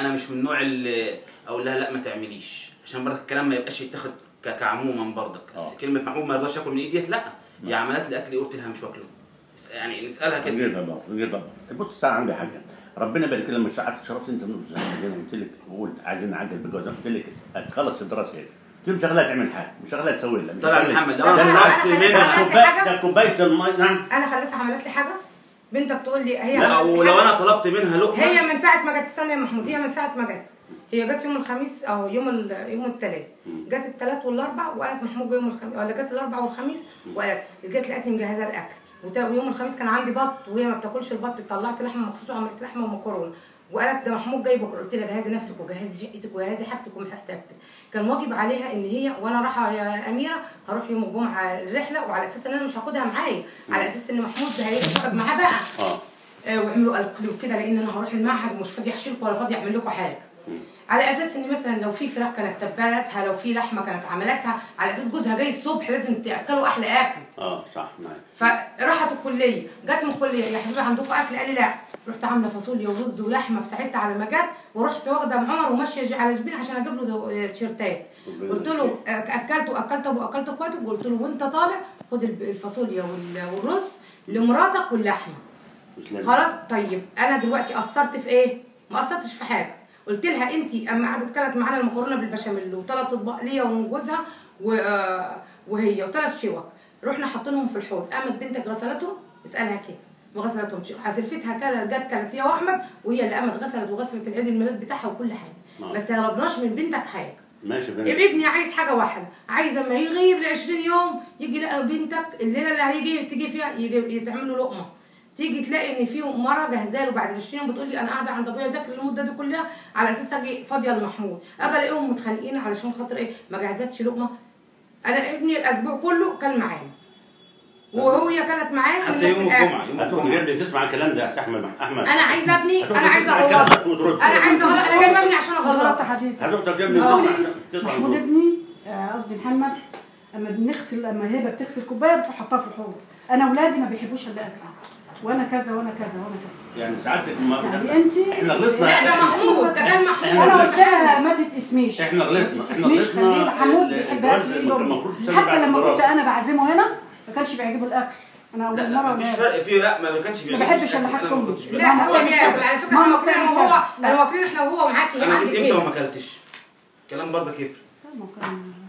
أنا مش من النوع اللي أقول لها لا ما تعمليش. عشان برضك الكلام ما يبقاش يتاخد ك- كعموما برضك. بس آه. كلمة محمود ما يرضاش ياكل من ايدي ديت لا هي عملت لي اكل قلت لها مش واكله. بس يعني نسألها كده. غير طبعا غير طبعا بص الساعة عندي حاجة. ربنا يبارك لك لما ساعات شرفت أنت من زي ما قلت لك. قلت عايزين نعجل بالجواز قلت لك هتخلص الدراسة هي قلت له شغلها تعمل حاجة. مش شغلها تسوي لها. مش طبعا محمد. ده أنا طلبت أنا ده منها ده كوباية المي نعم. أنا خليتها عملت لي حاجة؟ بنتك تقول لي هي لا ولو. أنا طلبت منها لقمة. هي من ساعة ما جت استنى يا محمود هي من ساعة ما جت. هي جت يوم الخميس أو يوم ال- يوم الثلاث جت الثلاث والأربع وقالت محمود يوم الخميس ولا جت الأربع والخميس وقالت جت لقيتني مجهزة الأكل. ويوم الخميس كان عندي بط وهي ما بتاكلش البط طلعت لحمة مخصوص وعملت لحمة ومكرونة. وقالت ده محمود جاي بكرة. قلت لها جهزي نفسك وجهزي شقتك وجهزي حاجتك ومحتاجتك كان واجب عليها إن هي وأنا رايحة يا أميرة هروح يوم الجمعة الرحلة وعلى أساس إن أنا مش هاخدها معايا. على أساس إن محمود ده هيتفرج معاه بقى. آه. آه، وعملوا قالوا كده لأن أنا هروح المعهد ومش فاضي احشيلكم ولا فاضي أعمل لكم حاجة. على أساس إن مثلا لو في فراخ كانت تبلتها لو في لحمة كانت عملتها على أساس جوزها جاي الصبح لازم تاكلوا أحلى أكل. آه صح معاك. فراحت الكلية. جت من الكلية يا حبيبي عندكم أكل؟ قال لي لا. رحت عاملة فاصوليا ورز ولحمة في ساعتها على ما جت ورحت واخدة عمر وماشية على جبين عشان أجيب له دو- تيشيرتات قلت له آه، اكلت واكلت ابو اكلت اخواتك وقلت له وأنت طالع خد الفاصوليا وال- والرز لمراتك واللحمة. خلاص طيب أنا دلوقتي قصرت في إيه؟ ما قصرتش في حاجة قلت لها أنت أما قعدت كلت معانا المكرونة بالبشاميل وثلاث اطباق ليا وجوزها. آه، وهي وثلاث شوك رحنا حاطينهم في الحوض قامت بنتك غسلتهم اسألها كده ما غسلتهمش سلفتها كلا جت كلت هي وأحمد وهي اللي قامت غسلت وغسلت العيد الميلاد بتاعها وكل حاجة. نعم. بس ما طلبناش من بنتك حاجة. ماشي بنت. ابني عايز حاجة واحدة. عايز أما يغيب ل 20 يوم يجي يلاقي بنتك الليلة اللي هيجي تيجي فيها يجي يتعمل له لقمة. تيجي تلاقي إن في مرة جاهزه له بعد 20 يوم بتقول لي أنا قاعدة عند أبويا اذاكر المدة دي كلها على أساس أجي فاضية لمحمود أجي ألاقيهم متخانقين علشان خاطر إيه؟ ما جهزتش لقمة. أنا ابني الأسبوع كله كل معايا وهي كانت معايا من حتى يوم. الجمعة. يوم الجمعة. جايب لي تسمع الكلام ده يا أحمد. أحمد. أنا عايزه أبني أنا ده اغلط. أنا عايزه أغلط. أنا جايبه أبني عشان غلطت أغلط. حضرتك تسمع- تسمع محمود. ابني آه، قصدي محمد أما بنغسل أما هبه بتغسل كوباية بتروح حطها في الحوض. أنا أولادي ما بيحبوش إلا أكل. وأنا كذا وأنا كذا وأنا كذا. يعني سعادتك ما يعني انت إحنا غلطنا. لا ده محمود ده كان محمود. أنا قلت لها ما تتقسميش إحنا غلطنا. إحنا غلطنا. محمود بيحب أكل ايده حتى لما كنت. أنا بعزمه هنا ما كانش بيعجبه الأكل. أنا اول لا مرة مفيش ولا- فرق فيه. لا ما كانش ما بيعجبني بحبش الأكل، الا حاجة أنا ما امي. لا هو كذا. على فكرة ماما إحنا واكلين بتعمل أنا وهو. أنا واكلين إحنا وهو معاكي أنا عندك جيت إمتى إيه وما اكلتش الكلام برضك يفرق. ما كان